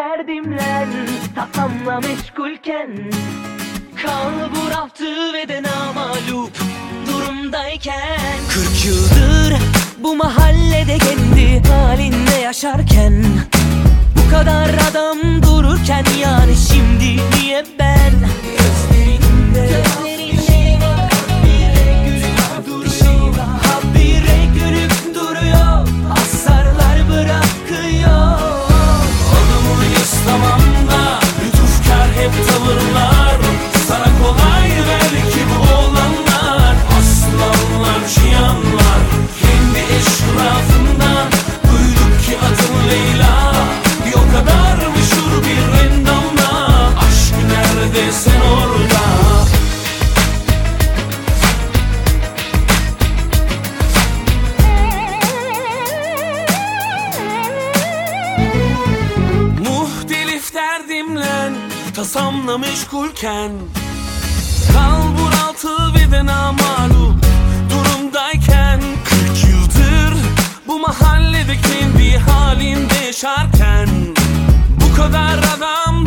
derdimle Tasamla meşgulken. Kalbur aftı ve de namalup durumdayken. 40 yıldır bu mahallede kendi halinde yaşarken Bu kadar adam dururken yani şimdi niye ben Tasamla meşgulken Kalbur altı ve de namalup Durumdayken 40 yıldır Bu mahallede kendi halinde yaşarken Bu kadar adam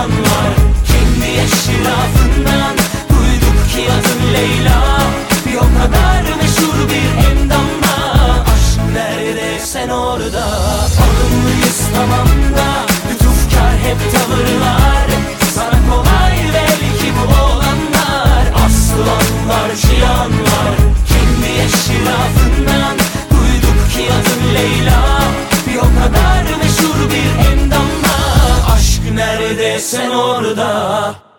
cihanlar Kendi eşrafından Duyduk ki adın Leyla. Bir o kadar meşhur bir endamla Aşk nerede sen orada. Alımlıyız tamam da Lütufkar hep tavırlar kadar